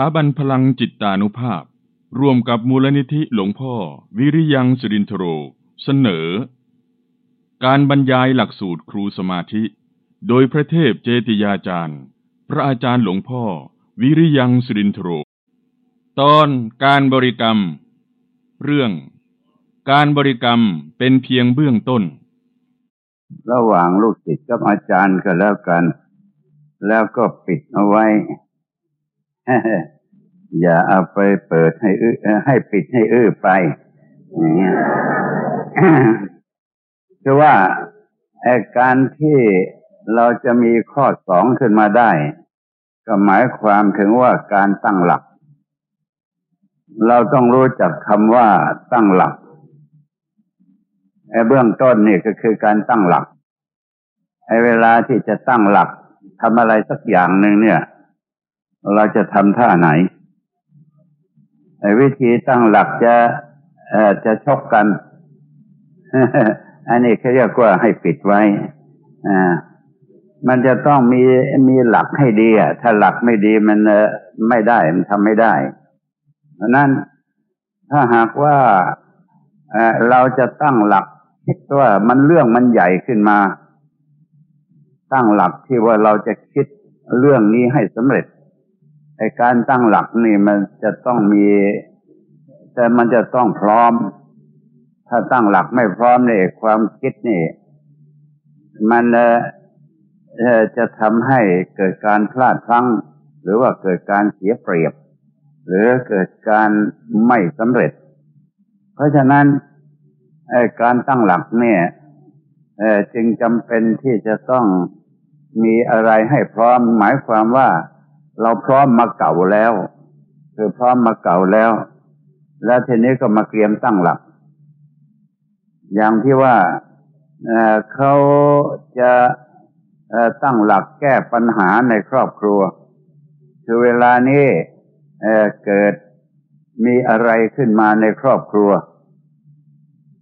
ถาบันพลังจิตตานุภาพ ร่วมกับมูลนิธิหลวงพ่อ วิริยังสุรินทโร เสนอ การบรรยายหลักสูตรครูสมาธิ โดยพระเทพเจติยาจารย์ พระอาจารย์หลวงพ่อ วิริยังสุรินทโร ตอนการบริกรรม เรื่อง การบริกรรมเป็นเพียงเบื้องต้น ระหว่างลูกศิษย์กับอาจารย์ก็แล้วกัน แล้วก็ปิดเอาไว้ อย่าเอาไปเปิดให้อื้อให้ปิดให้อื้อไปอย่างเงี้ยคือว่าไอการที่เราจะมีข้อสองขึ้นมาได้ ก็หมายความถึงว่าการตั้งหลัก เราต้องรู้จักคำว่าตั้งหลักไอ้เบื้องต้นนี่ก็คือการตั้งหลักไอ้เวลาที่จะตั้งหลักทำอะไรสักอย่างหนึ่งเนี่ย เราจะทำท่าไหนไอ้วิธีตั้งหลักจะเอจะชกกัน อันนี้เขาเรียกว่าให้ปิดไว้อ่ามันจะต้องมีมีหลักให้ดีอะถ้าหลักไม่ดีมันเอไม่ได้มันทำไม่ได้เพราะนั้นถ้าหากว่าเอ่อเราจะตั้งหลักคิดว่ามันเรื่องมันใหญ่ขึ้นมา ตั้งหลักที่ว่าเราจะคิดเรื่องนี้ให้สำเร็จ ไอการตั้งหลักนี่มันจะต้องมี แต่มันจะต้องพร้อม ถ้าตั้งหลักไม่พร้อมเนี่ยความคิดนี่ มันเออจะทำให้เกิดการพลาดพลั้ง หรือว่าเกิดการเสียเปรียบ หรือเกิดการไม่สำเร็จ เพราะฉะนั้นไอ้การตั้งหลักเนี่ยจึงจำเป็นที่จะต้องมีอะไรให้พร้อม หมายความว่า เราพร้อมมาเก่าแล้ว คือพร้อมมาเก่าแล้ว แล้วทีนี้ก็มาเตรียมตั้งหลัก อย่างที่ว่าเเขาจะตั้งหลักแก้ปัญหาในครอบครัว คือเวลานี้เเกิดมีอะไรขึ้นมาในครอบครัว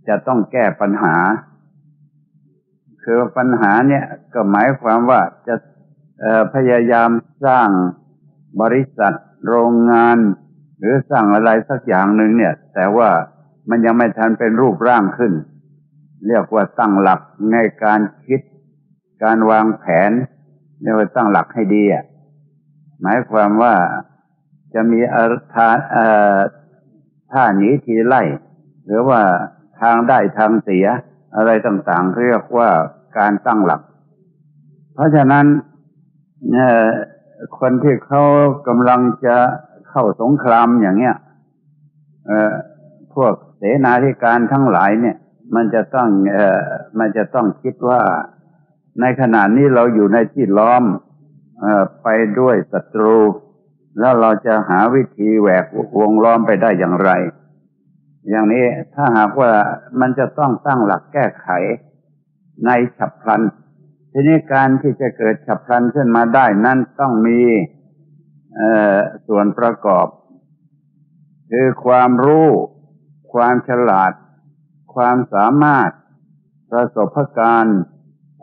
จะต้องแก้ปัญหา คือปัญหาเนี่ยก็หมายความว่าจะพยายามสร้าง บริษัท โรงงาน หรือสร้างอะไรสักอย่างหนึ่งเนี่ย แต่ว่ามันยังไม่ทันเป็นรูปร่างขึ้น เรียกว่าตั้งหลักในการคิด การวางแผนเรียกว่าตั้งหลักให้ดีอะหมายความว่าจะมีอาทาเอ่อท่าหนีทีไล่ หรือว่าทางได้ทางเสีย อะไรต่างๆ เรียกว่าการตั้งหลัก เพราะฉะนั้นเอ่อ คนที่เขากำลังจะเข้าสงครามอย่างเงี้ยพวกเสนาธิการทั้งหลายเนี่ย มันจะต้องเอ่อมันจะต้องคิดว่าในขณะนี้เราอยู่ในที่ล้อมเอ่อไปด้วยศัตรู แล้วเราจะหาวิธีแหวกวงล้อมไปได้อย่างไร อย่างนี้ถ้าหากว่ามันจะต้องตั้งหลักแก้ไขในฉับพลัน ทีนี้การที่จะเกิดฉับพลันขึ้นมาได้นั้นต้องมีส่วนประกอบ คือความรู้ ความฉลาด ความสามารถ ประสบการณ์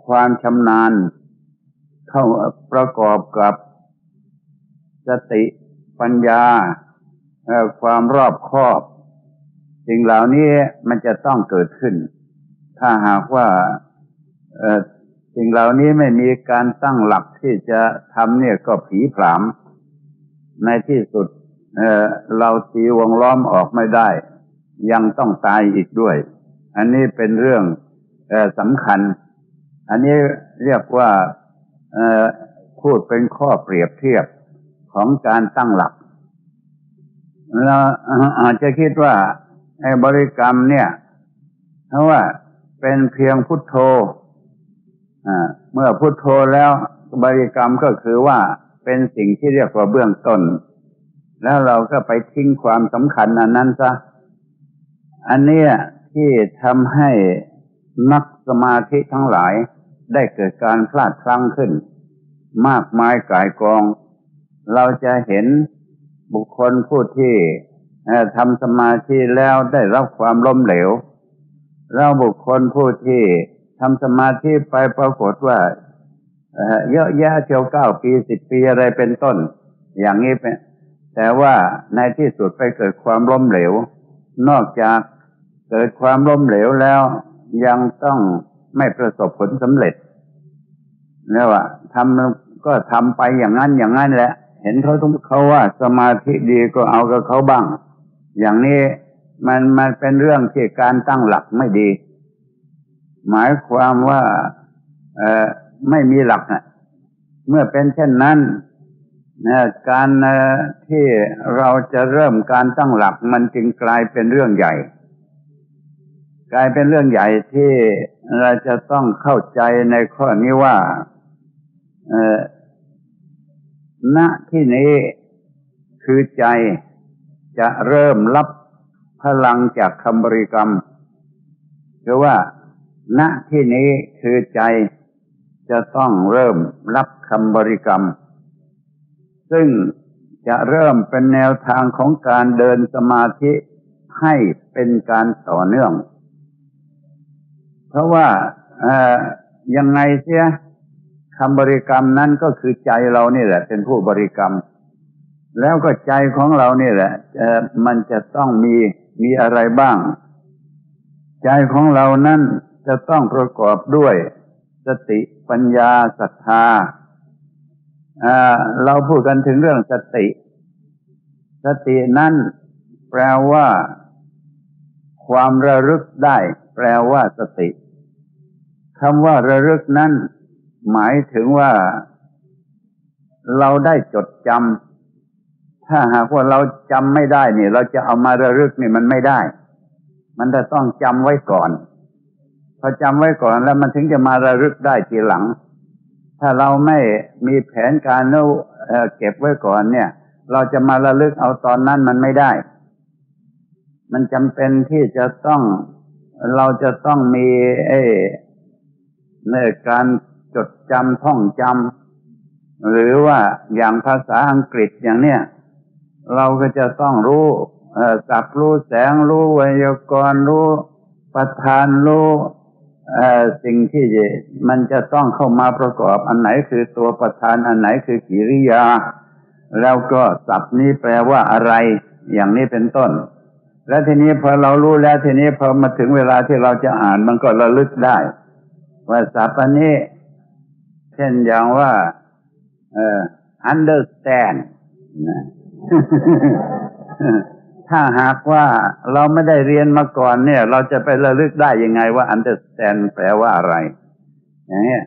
ความชำนาญ เข้าประกอบกับสติปัญญา ความรอบคอบ สิ่งเหล่านี้มันจะต้องเกิดขึ้น ถ้าหากว่า สิ่งเหล่านี้ไม่มีการตั้งหลักที่จะทำเนี่ยก็ผีผลาม ในที่สุดเเราตีวงล้อมออกไม่ได้ ยังต้องตายอีกด้วย อันนี้เป็นเรื่องออสำคัญ อันนี้เรียกว่าพูดเป็นข้อเปรียบเทียบของการตั้งหลักเราอาจจะคิดว่าไอ้บริกรรมเนี่ยเพราะว่าเป็นเพียงพุทโธ เมื่อพุทโธแล้วบริกรรมก็คือว่าเป็นสิ่งที่เรียกว่าเบื้องต้น แล้วเราก็ไปทิ้งความสำคัญอันนั้นซะอันเนี้ยที่ทำให้นักสมาธิทั้งหลายได้เกิดการพลาดพลั้งขึ้น มากมายกายกอง เราจะเห็นบุคคลผู้ที่ทำสมาธิแล้วได้รับความล้มเหลว แล้วบุคคลผู้ที่ ทำสมาธิไปปรากฏว่าเยอะแยะเจียวเก้าปีสิบปีอะไรเป็นต้น อย่างนี้เป็นแต่ว่าในที่สุดไปเกิดความล้มเหลว นอกจากเกิดความล้มเหลวแล้ว ยังต้องไม่ประสบผลสำเร็จแล้วว่าทำก็ทำไปอย่างนั้นอย่างนั้นแหละ เห็นเขาทุกเขาว่าสมาธิดีก็เอากับเขาบ้าง อย่างนี้มันมันเป็นเรื่องที่การตั้งหลักไม่ดี หมายความว่าไม่มีหลักนะเมื่อเป็นเช่นนั้นนะการที่เราจะเริ่มการตั้งหลักมันจึงกลายเป็นเรื่องใหญ่ กลายเป็นเรื่องใหญ่ที่เราจะต้องเข้าใจในข้อนี้ว่าณที่นี้คือใจจะเริ่มรับพลังจากคำบริกรรม คือว่า ณที่นี้คือใจจะต้องเริ่มรับคำบริกรรม ซึ่งจะเริ่มเป็นแนวทางของการเดินสมาธิให้เป็นการต่อเนื่อง เพราะว่ายังไงเสียคำบริกรรมนั้นก็คือใจเรานี่แหละ เป็นผู้บริกรรม แล้วก็ใจของเรานี่แหละมันจะต้องมีมีอะไรบ้าง ใจของเรานั้น จะต้องประกอบด้วยสติปัญญาศรัทธาเราพูดกันถึงเรื่องสติ สตินั้นแปลว่า ความระลึกได้ แปลว่าสติคำว่าระลึกนั้น หมายถึงว่า เราได้จดจำถ้าหากว่าเราจำไม่ได้เนี่ยเราจะเอามาระลึกนี่มันไม่ได้ มันจะต้องจำไว้ก่อน พอจำไว้ก่อนแล้วมันถึงจะมาระลึกได้ทีหลัง ถ้าเราไม่มีแผนการโน้เก็บไว้ก่อนเนี่ย เราจะมาระลึกเอาตอนนั้นมันไม่ได้ มันจำเป็นที่จะต้องเราจะต้องมีเอในการจดจำท่องจำหรือว่าอย่างภาษาอังกฤษอย่างเนี้ยเราก็จะต้องรู้สับรู้แสงรู้ไวยากรณ์รู้ประธานรู้ สิ่งที่มันจะต้องเข้ามาประกอบ อันไหนคือตัวประธาน อันไหนคือกิริยา แล้วก็ศัพท์นี้แปลว่าอะไร อย่างนี้เป็นต้น และทีนี้พอเรารู้แล้วทีนี้พอมาถึงเวลาที่เราจะอ่านมันก็ระลึกได้ ว่าศัพท์อันนี้ เช่นอย่างว่า เอ่อ understand นะ ถ้าหากว่าเราไม่ได้เรียนมาก่อนเนี่ย เราจะไประลึกได้ยังไงว่า understand แปลว่าอะไร อย่างนี้ย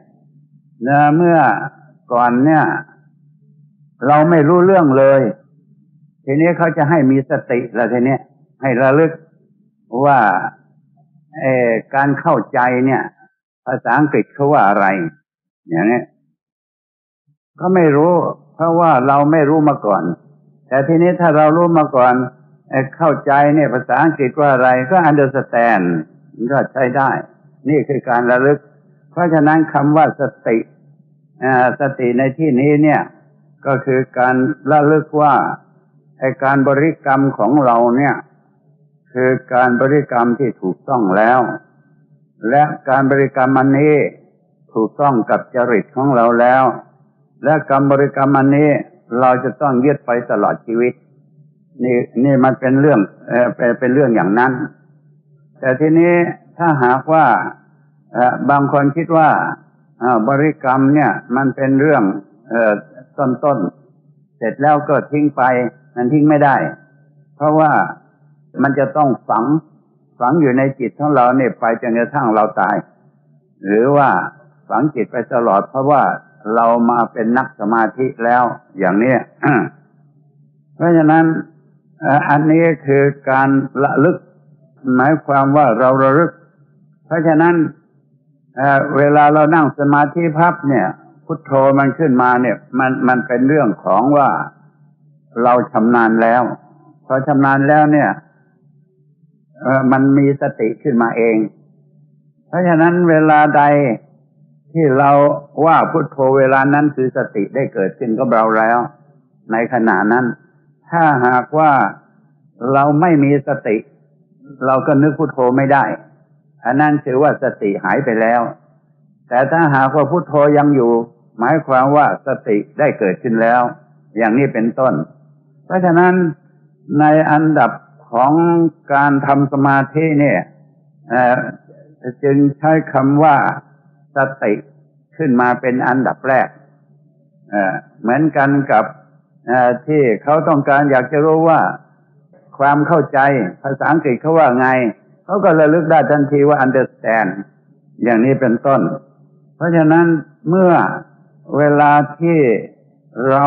นะเมื่อก่อนเนี่ย เราไม่รู้เรื่องเลย ทีนี้เขาจะให้มีสติแล้วทีนี้ให้ระลึกว่าเอการเข้าใจเนี่ย ภาษาอังกฤษเขาว่าอะไร อย่างนี้ยก็ไม่รู้ เพราะว่าเราไม่รู้มาก่อน แต่ทีนี้ถ้าเรารู้มาก่อน เข้าใจเนี่ยภาษาอังกฤษว่าอะไรก็ understand ก็ใช้ได้ นี่คือการระลึก เพราะฉะนั้นคำว่าสติสติในที่นี้เนี่ย ก็คือการระลึกว่าไอการบริกรรมของเราเนี่ย คือการบริกรรมที่ถูกต้องแล้ว และการบริกรรมอันนี้ถูกต้องกับจริตของเราแล้ว และการบริกรรมอันนี้เราจะต้องยึดไปตลอดชีวิต นี่นี่มันเป็นเรื่องเออเป็นเรื่องอย่างนั้น แต่ทีนี้ถ้าหากว่าบางคนคิดว่าบริกรรมเนี่ย มันเป็นเรื่องต้นต้นเสร็จแล้วก็ทิ้งไปมันทิ้งไม่ได้ เพราะว่ามันจะต้องฝังฝังอยู่ในจิตของเราเนี่ยไปจนกระทั่งเราตาย หรือว่าฝังจิตไปตลอด เพราะว่าเรามาเป็นนักสมาธิแล้วอย่างนี้เพราะฉะนั้น อันนี้คือการระลึก หมายความว่าเราระลึก เพราะฉะนั้นเวลาเรานั่งสมาธิพับเนี่ย พุทโธมันขึ้นมาเนี่ย มันมันเป็นเรื่องของว่าเราชำนาญแล้วพอชำนาญแล้วเนี่ยมันมีสติขึ้นมาเอง เพราะฉะนั้นเวลาใดที่เราว่าพุทโธเวลานั้นคือสติได้เกิดขึ้นกับเราแล้ว ในขณะนั้น ถ้าหากว่าเราไม่มีสติ เราก็นึกพุโทโธไม่ได้ อันนั้นถือว่าสติหายไปแล้ว แต่ถ้าหากว่าพุโทโธยังอยู่ หมายความว่าสติได้เกิดขึ้นแล้ว อย่างนี้เป็นต้น เพราะฉะนั้นในอันดับของการทำสมาธิเนี่ยจึงใช้คำว่าสติขึ้นมาเป็นอันดับแรก เหมือนกันกับ ที่เขาต้องการอยากจะรู้ว่าความเข้าใจภาษาอังกฤษเขาว่าไง เขาก็ระลึกได้ทันทีว่า understand อย่างนี้เป็นต้น เพราะฉะนั้นเมื่อเวลาที่เรา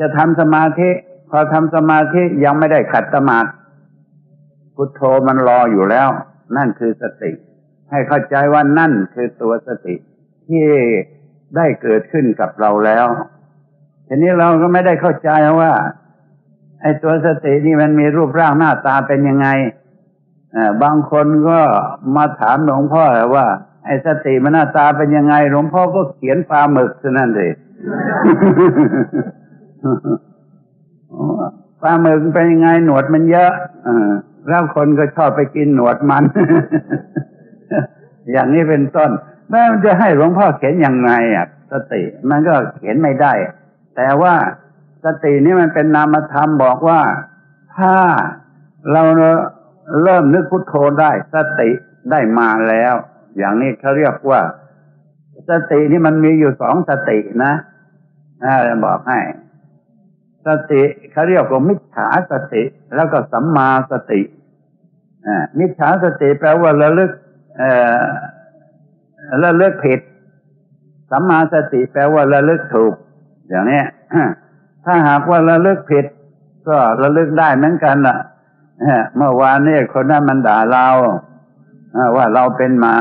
จะทำสมาธิ พอทำสมาธิยังไม่ได้ขัดสมาธิพุทโธมันรออยู่แล้ว นั่นคือสติ ให้เข้าใจว่านั่นคือตัวสติ ที่ได้เกิดขึ้นกับเราแล้ว ทีนี้เราก็ไม่ได้เข้าใจว่า ไอ้ตัวสตินี่มันมีรูปร่างหน้าตาเป็นยังไงบางคนก็มาถามหลวงพ่อว่า ไอ้สติมันหน้าตาเป็นยังไง หลวงพ่อก็เขียนปลาหมึกเท่านั้นเลยปลาหมึกเป็นยังไงหนวดมันเยอะอแล้วคนก็ชอบไปกินหนวดมัน อย่างนี้เป็นต้นแม้มันจะให้หลวงพ่อเขียนยังไงอะ สติ มันก็เขียนไม่ได้ แต่ว่าสตินี่มันเป็นนามธรรมบอกว่าถ้าเราเริ่มนึกพุทโธได้ สติได้มาแล้ว อย่างนี้เขาเรียกว่า สตินี่มันมีอยู่สองสตินะบอกให้ สติเขาเรียกว่ามิจฉาสติ แล้วก็สัมมาสติมิจฉาสติแปลว่าระลึกระลึกผิด สัมมาสติแปลว่าระลึกถูก อย่างนี้ถ้าหากว่าระลึกผิด ก็ระลึกได้เหมือนกันล่ะเมื่อวานนี่คนนั้นมันด่าเราว่าเราเป็นหมา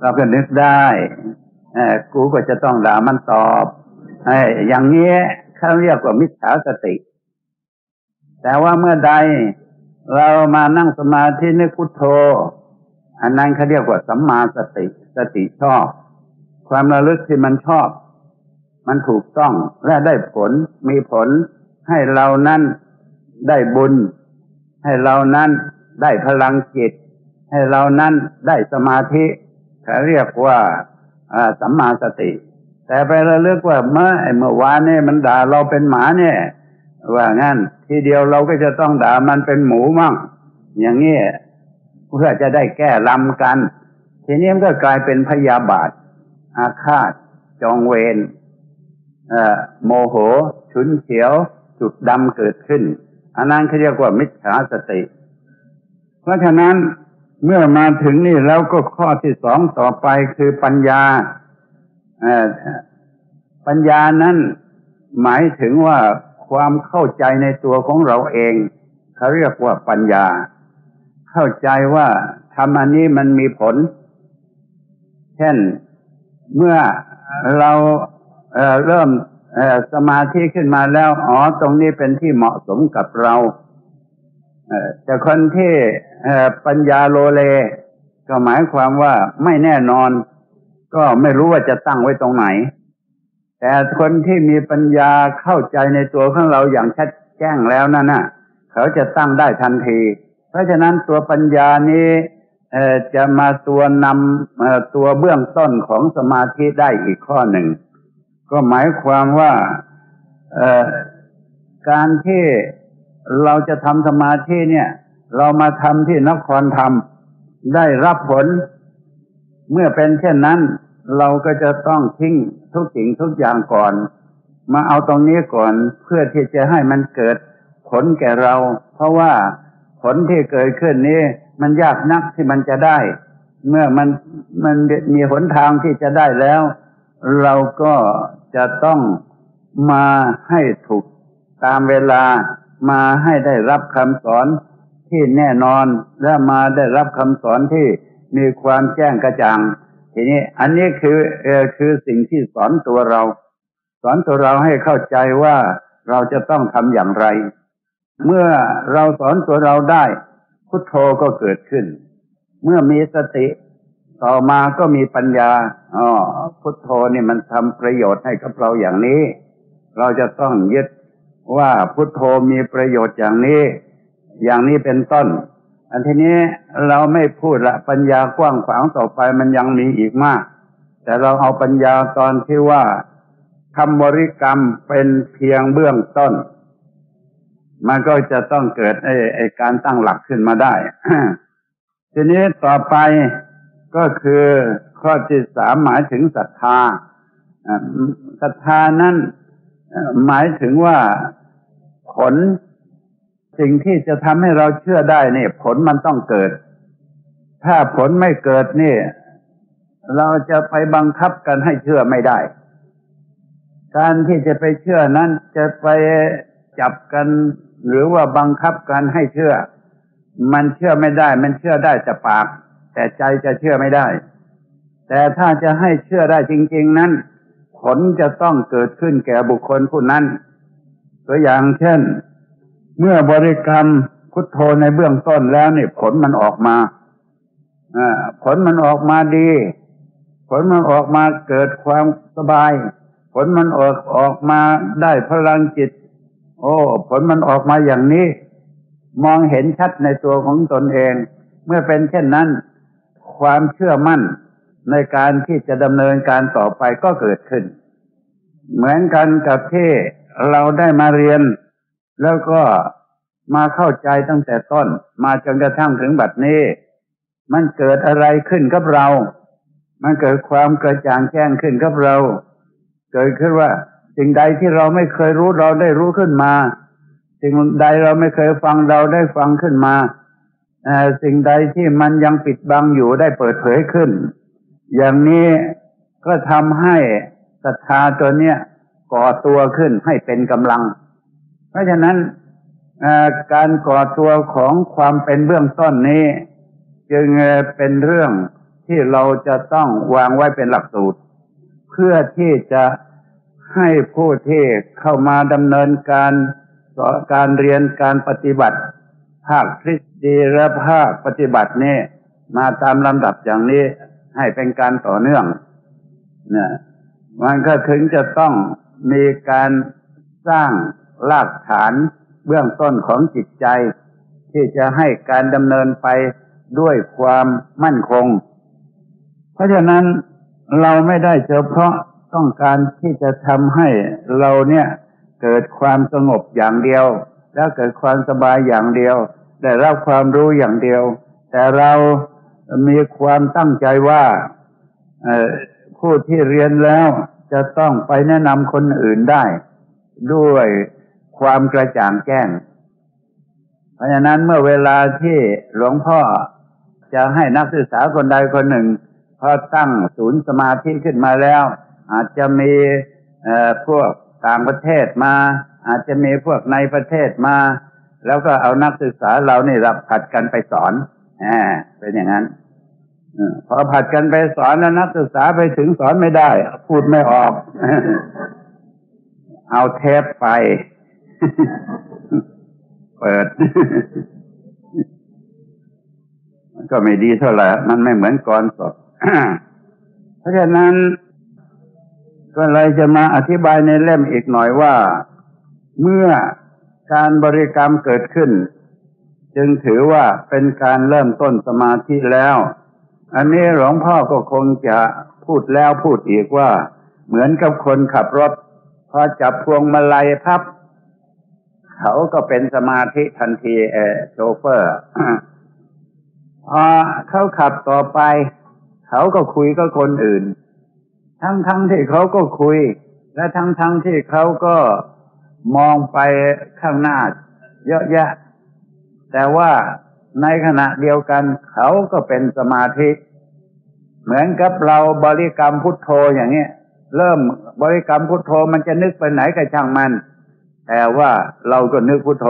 เราก็นึกได้กูก็จะต้องด่ามันตอบอย่างนี้เขาเรียกว่ามิจฉาสติ แต่ว่าเมื่อใดเรามานั่งสมาธินึกพุทโธ อันนั้นเขาเรียกว่าสัมมาสติ สติชอบ ความระลึกที่มันชอบ มันถูกต้องและได้ผลมีผลให้เรานั้นได้บุญ ให้เรานั้นได้พลังจิต ให้เรานั้นได้สมาธิเขาเรียกว่าสัมมาสติ แต่ไประลึกว่าเมื่อเมื่อวานนี่มันด่าเราเป็นหมาเนี่ย ว่างั้นทีเดียวเราก็จะต้องด่ามันเป็นหมูมั่ง อย่างนี้เพื่อจะได้แก้ลำกัน ทีนี้มันก็กลายเป็นพยาบาทอาฆาตจองเวร โมโห ฉุนเฉียว จุดดำเกิดขึ้น อันนั้นเขาเรียกว่ามิจฉาสติ เพราะฉะนั้นเมื่อมาถึงนี่แล้วก็ข้อที่สองต่อไปคือปัญญาปัญญานั้นหมายถึงว่าความเข้าใจในตัวของเราเองเขาเรียกว่าปัญญา เข้าใจว่าทำอันนี้มันมีผล เช่นเมื่อเรา เเริ่มสมาธิขึ้นมาแล้วอ๋อตรงนี้เป็นที่เหมาะสมกับเราแต่คนที่ปัญญาโลเลก็หมายความว่าไม่แน่นอน ก็ไม่รู้ว่าจะตั้งไว้ตรงไหน แต่คนที่มีปัญญาเข้าใจในตัวของเราอย่างชัดแจ้งแล้วนั่นน่ะ เขาจะตั้งได้ทันที เพราะฉะนั้นตัวปัญญานี้จะมาตัวนำตัวเบื้องต้นของสมาธิได้อีกข้อหนึ่ง ก็หมายความว่าการที่เราจะทำสมาธิเนี่ย เรามาทำที่นครธรรมได้รับผล เมื่อเป็นเช่นนั้น เราก็จะต้องทิ้งทุกสิ่งทุกอย่างก่อน มาเอาตรงนี้ก่อนเพื่อที่จะให้มันเกิดผลแก่เรา เพราะว่าผลที่เกิดขึ้นนี้ มันยากนักที่มันจะได้ เมื่อมันมันมีหนทางที่จะได้แล้ว เราก็ จะต้องมาให้ถูกตามเวลามาให้ได้รับคำสอนที่แน่นอนและมาได้รับคำสอนที่มีความแจ้งกระจ่าง ทีนี้อันนี้คือเออคือสิ่งที่สอนตัวเรา สอนตัวเราให้เข้าใจว่าเราจะต้องทำอย่างไร เมื่อเราสอนตัวเราได้ พุทโธก็เกิดขึ้น เมื่อมีสติ ต่อมาก็มีปัญญาอ๋อพุทโธนี่มันทำประโยชน์ให้กับเราอย่างนี้ เราจะต้องยึดว่าพุทโธมีประโยชน์อย่างนี้ อย่างนี้เป็นต้น อันทีนี้เราไม่พูดละปัญญากว้างขวางต่อไปมันยังมีอีกมาก แต่เราเอาปัญญาตอนที่ว่าคำบริกรรมเป็นเพียงเบื้องต้น มันก็จะต้องเกิดไอ้ไอการตั้งหลักขึ้นมาได้ ทีนี้ต่อไป ก็คือข้อที่สามหมายถึงศรัทธาศรัทธานั้นหมายถึงว่าผลสิ่งที่จะทำให้เราเชื่อได้นี่ผลมันต้องเกิด ถ้าผลไม่เกิดนี่เราจะไปบังคับกันให้เชื่อไม่ได้ การที่จะไปเชื่อนั้นจะไปจับกัน หรือว่าบังคับกันให้เชื่อ มันเชื่อไม่ได้ มันเชื่อได้แต่ปาก แต่ใจจะเชื่อไม่ได้ แต่ถ้าจะให้เชื่อได้จริง ๆ นั้น ผลจะต้องเกิดขึ้นแก่บุคคลผู้นั้น ตัวอย่างเช่น เมื่อบริกรรมพุทโธในเบื้องต้นแล้วนี่ผลมันออกมาผลมันออกมาดี ผลมันออกมาเกิดความสบาย ผลมันออกออกมาได้พลังจิต โอ้ ผลมันออกมาอย่างนี้ มองเห็นชัดในตัวของตนเอง เมื่อเป็นเช่นนั้น ความเชื่อมั่นในการที่จะดำเนินการต่อไปก็เกิดขึ้น เหมือนกันกับที่เราได้มาเรียน แล้วก็มาเข้าใจตั้งแต่ต้น มาจนกระทั่งถึงบัดนี้ มันเกิดอะไรขึ้นกับเรา มันเกิดความกระจ่างแจ้งขึ้นกับเรา เกิดขึ้นว่า สิ่งใดที่เราไม่เคยรู้เราได้รู้ขึ้นมา สิ่งใดเราไม่เคยฟังเราได้ฟังขึ้นมา สิ่งใดที่มันยังปิดบังอยู่ได้เปิดเผยขึ้น อย่างนี้ก็ทำให้ศรัทธาตัวเนี้ยก่อตัวขึ้นให้เป็นกำลัง เพราะฉะนั้นการก่อตัวของความเป็นเบื้องต้นนี้ จึงเป็นเรื่องที่เราจะต้องวางไว้เป็นหลักสูตร เพื่อที่จะให้ผู้ที่เข้ามาดำเนินการการเรียนการปฏิบัติ ภาคทฤษฎีและภาคปฏิบัตินี้มาตามลำดับอย่างนี้ให้เป็นการต่อเนื่องเนี่ยมันก็ถึงจะต้องมีการสร้างรากฐานเบื้องต้นของจิตใจ ที่จะให้การดำเนินไปด้วยความมั่นคง เพราะฉะนั้นเราไม่ได้เฉพาะต้องการที่จะทำให้เราเนี่ยเกิดความสงบอย่างเดียว แล้วเกิดความสบายอย่างเดียว ได้รับความรู้อย่างเดียว แต่เรามีความตั้งใจว่าผู้ที่เรียนแล้วจะต้องไปแนะนำคนอื่นได้ ด้วยความกระจ่างแจ้ง เพราะฉะนั้นเมื่อเวลาที่หลวงพ่อจะให้นักศึกษาคนใดคนหนึ่งพอตั้งศูนย์สมาธิขึ้นมาแล้ว อาจจะมีพวกต่างประเทศมา อาจจะมีพวกในประเทศมา แล้วก็เอานักศึกษาเรานี่รับผัดกันไปสอนอเป็นอย่างนั้นพอผัดกันไปสอนแล้วนักศึกษาไปถึงสอนไม่ได้ พูดไม่ออก เอาเทปไป เปิด มันก็ไม่ดีเท่าไหร่ มันไม่เหมือนก่อนสดเพราะฉะนั้น ก็เลยจะมาอธิบายในเล่มอีกหน่อยว่า เมื่อ การบริกรรมเกิดขึ้น จึงถือว่าเป็นการเริ่มต้นสมาธิแล้ว อันนี้หลวงพ่อก็คงจะพูดแล้วพูดอีกว่า เหมือนกับคนขับรถ พอจับพวงมาลัยพับ เขาก็เป็นสมาธิทันทีเอโชเฟอร์พอเขาขับต่อไป เขาก็คุยกับคนอื่น ทั้งทั้งที่เขาก็คุย และทั้งทั้งที่เขาก็ มองไปข้างหน้าเยอะแยะ แต่ว่าในขณะเดียวกันเขาก็เป็นสมาธิ เหมือนกับเราบริกรรมพุทโธอย่างนี้เริ่มบริกรรมพุทโธมันจะนึกไปไหนก็ช่างมัน แต่ว่าเราก็นึกพุทโธ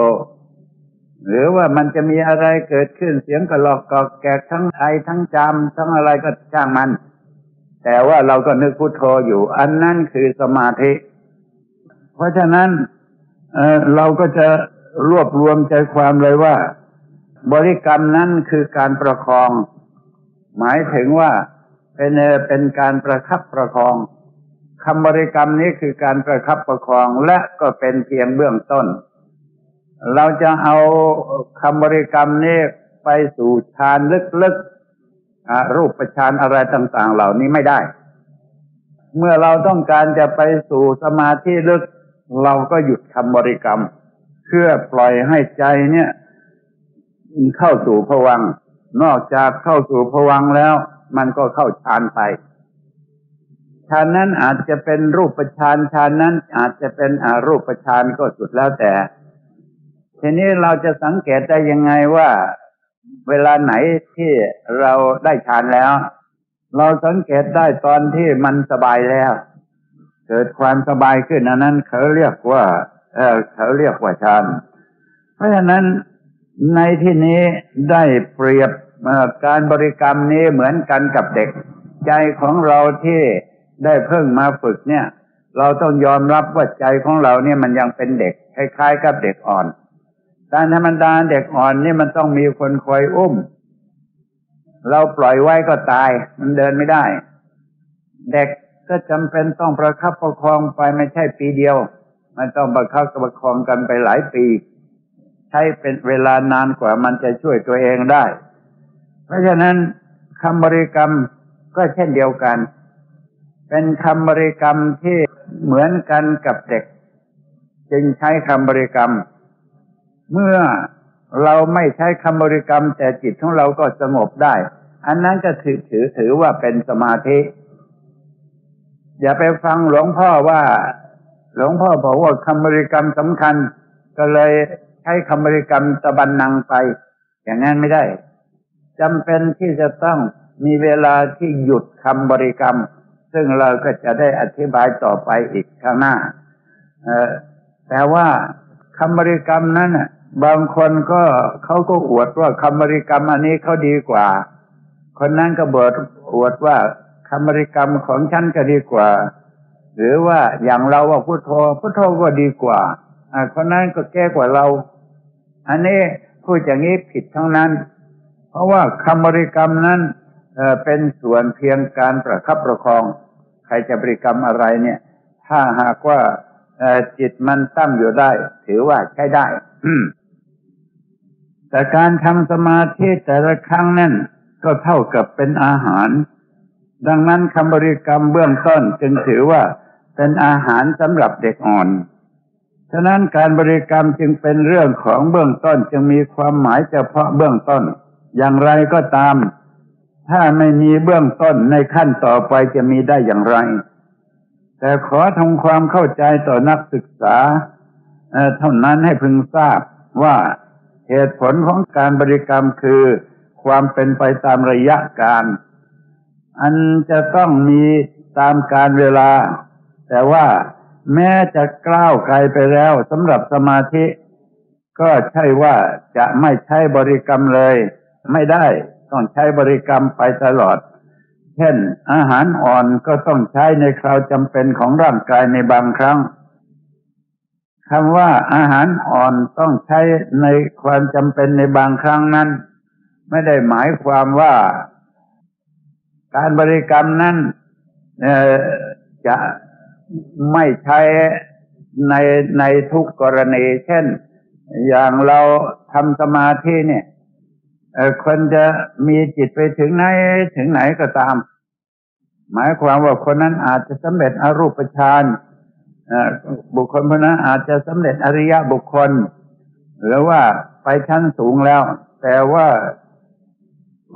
หรือว่ามันจะมีอะไรเกิดขึ้นเสียงกระหลอกกอกแกกทั้งไอทั้งจำทั้งอะไรก็ช่างมัน แต่ว่าเราก็นึกพุทโธอยู่ อันนั้นคือสมาธิ เพราะฉะนั้น เราก็จะรวบรวมใจความเลยว่า บริกรรมนั้นคือการประคอง หมายถึงว่าเป็นเป็นการประคับประคองคำบริกรรมนี้คือการประคับประคองและก็เป็นเพียงเบื้องต้น เราจะเอาคำบริกรรมนี้ไปสู่ฌานลึกๆรูปฌานอะไรต่าง ๆ เหล่านี้ไม่ได้ เมื่อเราต้องการจะไปสู่สมาธิลึก เราก็หยุดคำบริกรรม เพื่อปล่อยให้ใจเนี่ยเข้าสู่ผวัง นอกจากเข้าสู่ผวังแล้ว มันก็เข้าฌานไปฌานนั้นอาจจะเป็นรูปฌานฌานนั้นอาจจะเป็นอรูปฌานก็สุดแล้วแต่ ทีนี้เราจะสังเกตได้ยังไงว่า เวลาไหนที่เราได้ฌานแล้ว เราสังเกตได้ตอนที่มันสบายแล้ว เกิดความสบายขึ้นอันนั้น เขาเรียกว่าเออเขาเรียกว่าฌานเพราะฉะนั้นในที่นี้ได้เปรียบการบริกรรมนี้เหมือนกันกับเด็ก ใจของเราที่ได้เพิ่งมาฝึกเนี่ย เราต้องยอมรับว่าใจของเราเนี่ยมันยังเป็นเด็กคล้ายๆกับเด็กอ่อนการธรรมดาเด็กอ่อนนี่มันต้องมีคนคอยอุ้ม เราปล่อยไว้ก็ตาย มันเดินไม่ได้ เด็ก ก็จำเป็นต้องประคับประคองไปไม่ใช่ปีเดียว มันต้องประคับประคองกันไปหลายปี ใช้เป็นเวลานานกว่ามันจะช่วยตัวเองได้ เพราะฉะนั้นคำบริกรรมก็เช่นเดียวกัน เป็นคำบริกรรมที่เหมือนกันกับเด็ก จึงใช้คำบริกรรม เมื่อเราไม่ใช้คำบริกรรมแต่จิตของเราก็สงบได้ อันนั้นก็ถือถือถือว่าเป็นสมาธิ อย่าไปฟังหลวงพ่อว่า หลวงพ่อบอกว่าคำบริกรรมสำคัญ ก็เลยใช้คำบริกรรมตะบันนังไป อย่างนั้นไม่ได้จำเป็นที่จะต้องมีเวลาที่หยุดคำบริกรรม ซึ่งเราก็จะได้อธิบายต่อไปอีกข้างหน้าแต่ว่าคำบริกรรมนั้นบางคนก็เขาก็อวดว่าคำบริกรรมอันนี้เขาดีกว่า คนนั้นก็บิดอวดว่า คำบริกรรมของฉันก็ดีกว่า หรือว่าอย่างเราว่าพุทโธพุทโธก็ดีกว่าคนนั้นก็แก้กว่าเรา อันนี้พูดอย่างนี้ผิดทั้งนั้น เพราะว่าคำบริกรรมนั้นเป็นส่วนเพียงการประคับประคอง ใครจะบริกรรมอะไรเนี่ย ถ้าหากว่าจิตมันตั้งอยู่ได้ ถือว่าใช้ได้แต่การทำสมาธิแต่ละครั้งนั่นก็เท่ากับเป็นอาหาร ดังนั้นคำบริกรรมเบื้องต้นจึงถือว่าเป็นอาหารสำหรับเด็กอ่อน ฉะนั้นการบริกรรมจึงเป็นเรื่องของเบื้องต้นจึงมีความหมายเฉพาะเบื้องต้น อย่างไรก็ตาม ถ้าไม่มีเบื้องต้นในขั้นต่อไปจะมีได้อย่างไร แต่ขอทำความเข้าใจต่อนักศึกษาเท่านั้นให้พึงทราบว่าเหตุผลของการบริกรรมคือ ความเป็นไปตามระยะการ อันจะต้องมีตามการเวลา แต่ว่าแม้จะกล้าวไกลไปแล้วสำหรับสมาธิ ก็ใช่ว่าจะไม่ใช้บริกรรมเลย ไม่ได้ต้องใช้บริกรรมไปตลอด เช่น อาหารอ่อนก็ต้องใช้ในคราวจำเป็นของร่างกายในบางครั้งคำว่าอาหารอ่อนต้องใช้ในความจำเป็นในบางครั้งนั้น ไม่ได้หมายความว่า การบริกรรมนั้นจะไม่ใช้ในในทุกกรณี เช่น อย่างเราทำสมาธิเนี่ยคนจะมีจิตไปถึงไหนถึงไหนก็ตาม หมายความว่าคนนั้นอาจจะสำเร็จอรูปฌานบุคคลคนนั้นอาจจะสำเร็จอริยบุคคล หรือว่าไปชั้นสูงแล้ว แต่ว่า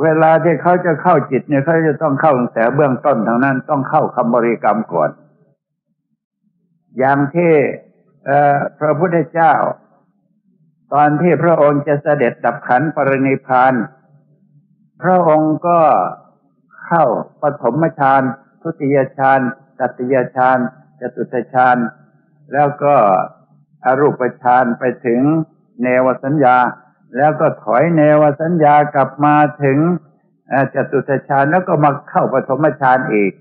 เวลาที่เขาจะเข้าจิตเนี่ยเขาจะต้องเข้าตั้งแต่เบื้องต้นทางนั้น ต้องเข้าคำบริกรรมก่อน อย่างที่พระพุทธเจ้า ตอนที่พระองค์จะเสด็จดับขันปรินิพาน พระองค์ก็เข้าปฐมฌานทุติยฌานตติยฌานจตุตฌานแล้วก็อรูปฌานไปถึงเนวสัญญา แล้วก็ถอยเนวสัญญากลับมาถึงจตุตฌานแล้วก็มาเข้าปฐมฌานอีก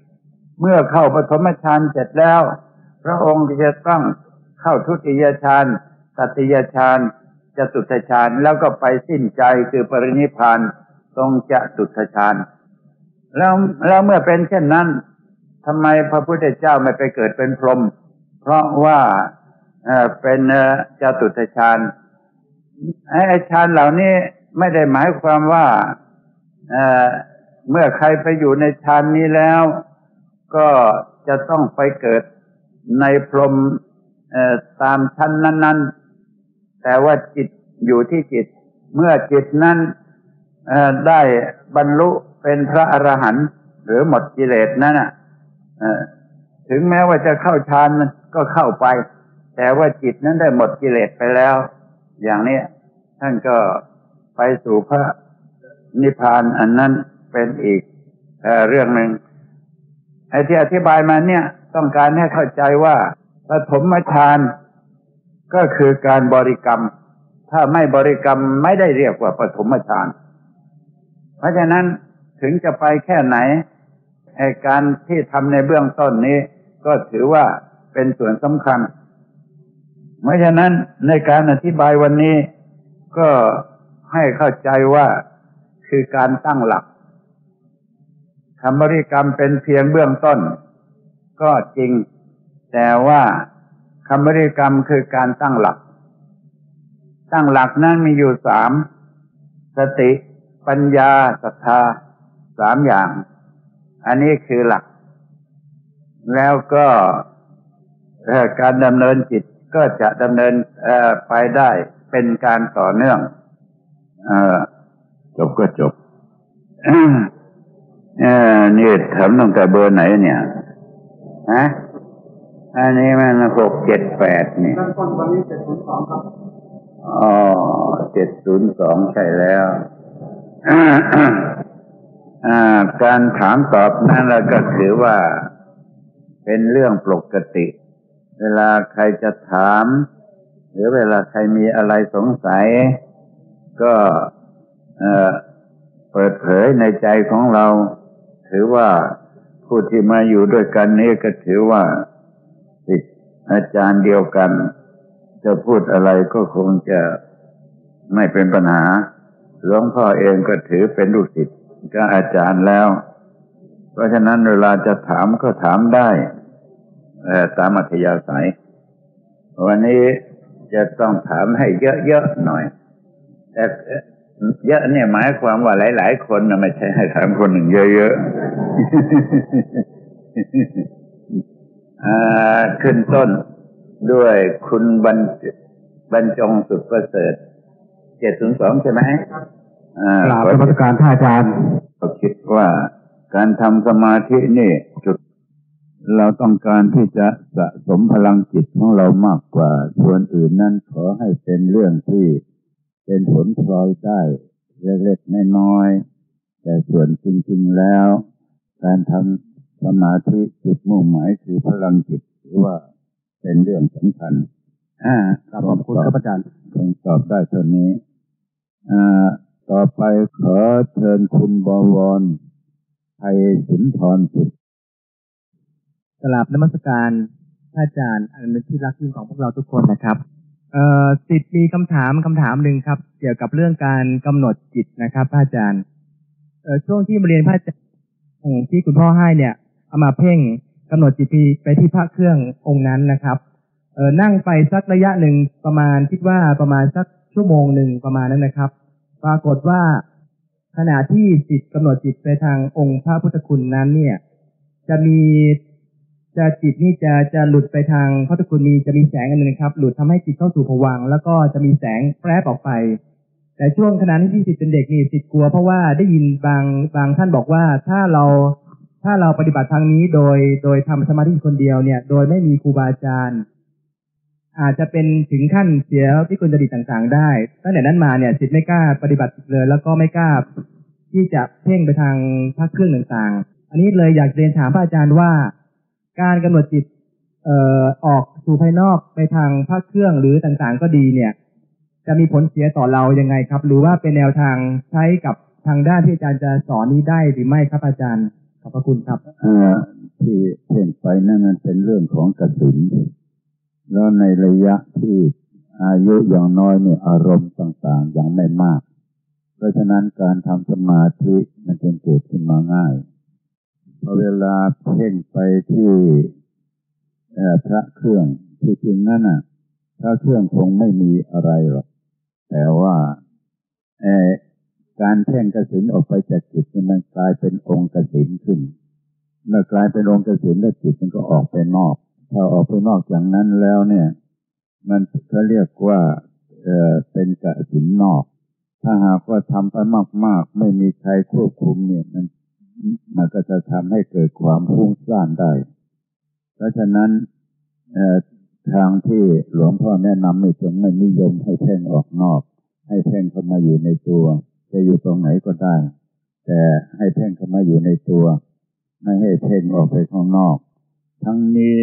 เมื่อเข้าปฐมฌานเสร็จแล้ว พระองค์จะต้องเข้าทุติยฌานตติยฌานจตุตฌานแล้วก็ไปสิ้นใจคือปรินิพานตรงจตุตฌานแล้วแล้วเมื่อเป็นเช่นนั้นทำไมพระพุทธเจ้าไม่ไปเกิดเป็นพรหมเพราะว่าเเป็นจตุตฌาน ไอ้ฌานเหล่านี้ไม่ได้หมายความว่าเเมื่อใครไปอยู่ในฌานนี้แล้ว ก็จะต้องไปเกิดในพรหมตามชั้นนั้น ๆ แต่ว่าจิตอยู่ที่จิต เมื่อจิตนั้นได้บรรลุเป็นพระอรหันต์หรือหมดกิเลสนั้นถึงแม้ว่าจะเข้าฌานก็เข้าไป แต่ว่าจิตนั้นได้หมดกิเลสไปแล้ว อย่างนี้ ท่านก็ไปสู่พระนิพพานอันนั้นเป็นอีกเอเรื่องหนึ่งไอ้ที่อธิบายมาเนี่ย ต้องการให้เข้าใจว่าปฐมฌานก็คือการบริกรรม ถ้าไม่บริกรรมไม่ได้เรียกว่าปฐมฌานเพราะฉะนั้นถึงจะไปแค่ไหนไอ้การที่ทำในเบื้องต้นนี้ ก็ถือว่าเป็นส่วนสำคัญ เพราะฉะนั้นในการอธิบายวันนี้ ก็ให้เข้าใจว่าคือการตั้งหลักคำบริกรรมเป็นเพียงเบื้องต้น ก็จริง แต่ว่าคำบริกรรมคือการตั้งหลัก ตั้งหลักนั้นมีอยู่สามสติ ปัญญาศรัทธาสามอย่าง อันนี้คือหลัก แล้วก็การดำเนินจิตก็จะดำเนินไปได้ เป็นการต่อเนื่องอจบก็จบนี่ถามตั้งแต่เบอร์ไหนเนี่ยฮะอันนี้มันหกเจ็ดแปดนี่ต้นวันนี้เจ็ดศูนย์สองครับอ๋อเจ็ดศูนย์สองใช่แล้วการถามตอบนั้นเราก็ถือว่าเป็นเรื่องปกติ เวลาใครจะถาม หรือเวลาใครมีอะไรสงสัย ก็เปิดเผยในใจของเรา ถือว่าผู้ที่มาอยู่ด้วยกันนี้ก็ถือว่าสิอาจารย์เดียวกัน จะพูดอะไรก็คงจะไม่เป็นปัญหาหลวงพ่อเองก็ถือเป็นลูกศิษย์ก็อาจารย์แล้ว เพราะฉะนั้นเวลาจะถามก็ถามได้ตามอัธยาศัย วันนี้ จะต้องถามให้เยอะๆหน่อย แต่เยอะเนี่ยหมายความว่าหลาย ๆ คนนะไม่ใช่ให้ถามคนหนึ่งเยอะๆขึ้นต้นด้วยคุณบรรบรรจงสุดประเสริฐเจ็ดศูนย์สองใช่ไหมกราบธรรมการท่านอาจารย์เราคิดว่าการทำสมาธินี่จุด เราต้องการที่จะสะสมพลังจิตของเรามากกว่า ส่วนอื่นนั้นขอให้เป็นเรื่องที่เป็นผลพลอยได้เล็กๆน้อยๆแต่ส่วนจริงๆแล้ว การทำสมาธิจุดมุ่งหมายคือพลังจิตหรือว่าเป็นเรื่องสำคัญอ่าขอบคุณครับอาจารย์คงตอบได้เท่านี้อ่าต่อไปขอเชิญคุณบวรไทยสินทรสุด กราบนมัสการท่านอาจารย์อันเป็นที่รักยิ่งของพวกเราทุกคนนะครับเอ่อสิทธิ์มีคำถามคำถามหนึ่งครับ เกี่ยวกับเรื่องการกำหนดจิตนะครับพระอาจารย์เอ่อช่วงที่มาเรียนพระอาจารย์ที่คุณพ่อให้เนี่ยเอามาเพ่งกำหนดจิตไปที่พระเครื่ององค์นั้นนะครับเออนั่งไปสักระยะหนึ่งประมาณคิดว่าประมาณสักชั่วโมงหนึ่งประมาณนั้นนะครับ ปรากฏว่าขณะที่จิตกำหนดจิตไปทางองค์พระพุทธคุณนั้นเนี่ย จะมี จะจิตนี่จะจะหลุดไปทางพระพุทธคุณมีจะมีแสงอันหนึ่งครับ หลุดทำให้จิตเข้าสู่ภวังแล้วก็จะมีแสงแปรบออกไป แต่ช่วงขณะที่จิตเป็นเด็กนี่จิตกลัว เพราะว่าได้ยินบางบางท่านบอกว่าถ้าเราถ้าเราปฏิบัติทางนี้โดยโดยทำสมาธิคนเดียวเนี่ย โดยไม่มีครูบาอาจารย์ อาจจะเป็นถึงขั้นเสียที่คุณจริตต่างๆ ได้ตั้งแต่นั้นมาเนี่ยจิตไม่กล้าปฏิบัติเลย แล้วก็ไม่กล้าที่จะเพ่งไปทางพระเครื่องต่างๆ อันนี้เลยอยากเรียนถามพระอาจารย์ว่า การกำหนดจิตเอ่อออกสู่ภายนอกไปทางพระเครื่องหรือต่างๆก็ดีเนี่ย จะมีผลเสียต่อเรายังไงครับ หรือว่าเป็นแนวทางใช้กับทางด้านที่อาจารย์จะสอนนี้ได้หรือไม่ครับอาจารย์ขอบพระคุณครับเอ่อที่เพ่งไปนั่นมันเป็นเรื่องของกระสุนแล้วในระยะที่อายุอย่างน้อยเนี่ยอารมณ์ต่างๆยังไม่มาก เพราะฉะนั้นการทำสมาธิมันจึงเกิดขึ้นมาง่าย พอเวลาเพ่งไปที่พระเครื่องที่จริงนั่นน่ะพระเครื่องคงไม่มีอะไรหรอก แต่ว่าการเพ่งกสินออกไปจากจิตมันกลายเป็นองค์กสินขึ้น เมื่อกลายเป็นองค์กสินแล้วจิตมันก็ออกไปนอกถ้าออกไปนอกจากนั้นแล้วเนี่ย มันเขาเรียกว่าเออเป็นกระสินนอก ถ้าหากว่าทำไปมากๆ ไม่มีใครควบคุมเนี่ยมัน มันก็จะทำให้เกิดความฟุ้งซ่านได้ เพราะฉะนั้นทางที่หลวงพ่อแนะนำในส่วนไม่นิยมให้เพ่งออกนอก ให้เพ่งเข้ามาอยู่ในตัว จะอยู่ตรงไหนก็ได้ แต่ให้เพ่งเข้ามาอยู่ในตัว ไม่ให้เพ่งออกไปข้างนอก ทั้งนี้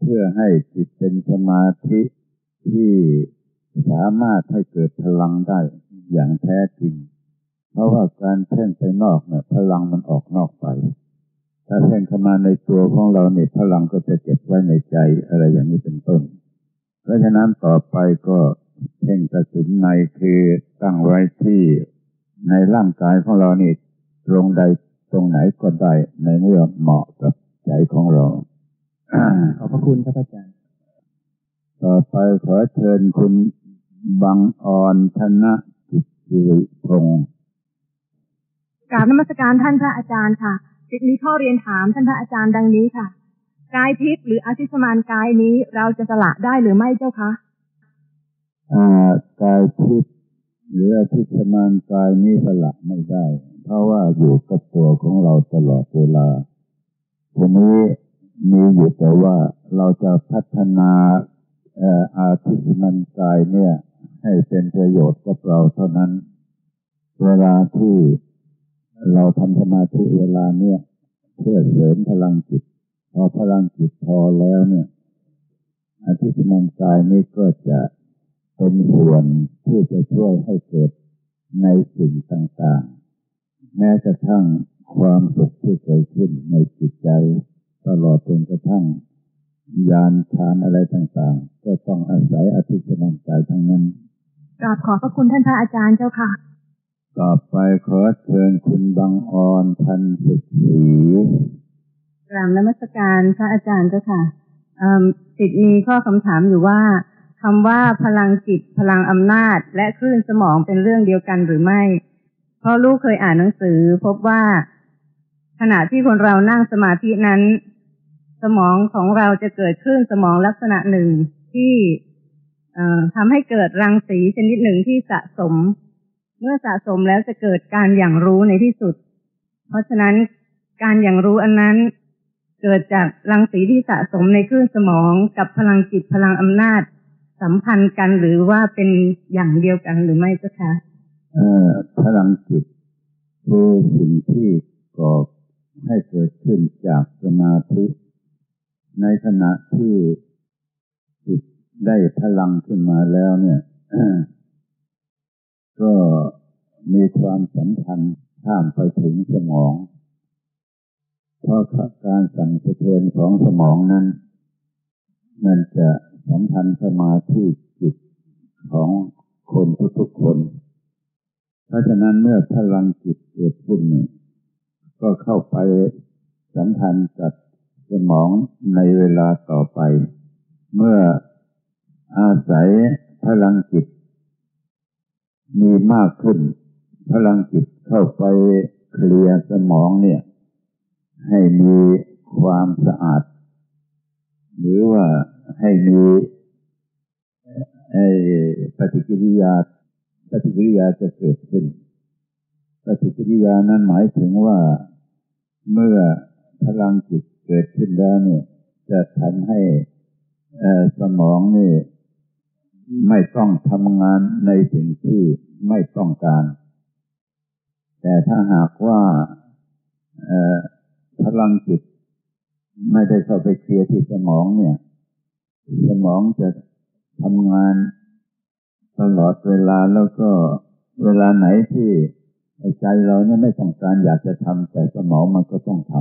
เพื่อให้จิตเป็นสมาธิที่สามารถให้เกิดพลังได้อย่างแท้จริง เพราะว่าการเพ่งไปนอกเนี่ยพลังมันออกนอกไป ถ้าเพ่งเข้ามาในตัวของเราเนี่ยพลังก็จะเก็บไว้ในใจอะไรอย่างนี้เป็นต้น เพราะฉะนั้นต่อไปก็เพ่งตัดสินในคือตั้งไว้ที่ในร่างกายของเรานี่ตรงใดตรงไหนก็ได้ในเมื่อเหมาะกับใจของเราขอบพระคุณครับอาจารย์ ต่อไปขอเชิญคุณบังออนธนกิจสิริพงศ์ กราบนมัสการท่านพระอาจารย์ค่ะจิตมีข้อเรียนถามท่านพระอาจารย์ดังนี้ค่ะ กายทิพย์หรืออาทิสมานกายนี้เราจะสละได้หรือไม่เจ้าคะกายทิพย์หรืออาทิสมานกายนี้สละไม่ได้ เพราะว่าอยู่กับตัวของเราตลอดเวลาทีนี้มีอยู่แต่ว่าเราจะพัฒนาอาทิสมานกายเนี่ย ให้เป็นประโยชน์กับเราเท่านั้น เวลาที่ เราทำสมาธิเวลาเนี่ยเพื่อเสริมพลังจิต พอพลังจิตพอแล้วเนี่ยอาทิตย์สมานกายนี้ก็จะเป็นส่วนที่จะช่วยให้เกิดในสิ่งต่างๆ แม้กระทั่งความสุขที่เกิดขึ้นในจิตใจ ตลอดจนกระทั่งยานฌานอะไรต่างๆ ก็ต้องอาศัยอาทิตย์สมานกายทั้งนั้นกราบขอบพระคุณท่านพระอาจารย์เจ้าค่ะ ต่อไปขอเชิญคุณบางออนพันสุขศรีกราบนมัสการพระอาจารย์เจ้าค่ะจิตมีข้อคำถามอยู่ว่าคำว่าพลังจิต พลังอำนาจ และคลื่นสมองเป็นเรื่องเดียวกันหรือไม่ เพราะลูกเคยอ่านหนังสือ พบว่า ขณะที่คนเรานั่งสมาธินั้น สมองของเราจะเกิดคลื่นสมองลักษณะหนึ่งที่ทำให้เกิดรังสีชนิดหนึ่งที่สะสม เมื่อสะสมแล้วจะเกิดการอย่างรู้ในที่สุด เพราะฉะนั้นการอย่างรู้อันนั้น เกิดจากรังสีที่สะสมในคลื่นสมองกับพลังจิตพลังอำนาจ สัมพันธ์กันหรือว่าเป็นอย่างเดียวกันหรือไม่เจ้าคะเอ่อพลังจิตคือสิ่งที่ก่อให้เกิดขึ้นจากสมาธิในขณะที่จิตได้พลังขึ้นมาแล้วเนี่ย ก็มีความสัมพันธ์ข้ามไปถึงสมอง เพราะการสั่นสะเทือนของสมองนั้น มันจะสัมพันธ์สมาธิจิตของคนทุกๆคน เพราะฉะนั้นเมื่อพลังจิตเกิดขึ้นก็เข้าไปสัมพันธ์กับสมองในเวลาต่อไป เมื่ออาศัยพลังจิต มีมากขึ้น พลังจิตเข้าไปเคลียร์สมองเนี่ย ให้มีความสะอาด หรือว่าให้มีไอ้ปฏิกิริยาปฏิกิริยาจะเกิดขึ้น ปฏิกิริยานั้นหมายถึงว่าเมื่อพลังจิตเกิดขึ้นแล้วเนี่ย จะทำให้สมองนี่ ไม่ต้องทำงานในสิ่งที่ไม่ต้องการ แต่ถ้าหากว่าพลังจิตไม่ได้เข้าไปเคลียร์ที่สมองเนี่ย สมองจะทำงานตลอดเวลาแล้วก็เวลาไหนที่ใจเราเนี่ยไม่ต้องการอยากจะทำแต่สมองมันก็ต้องท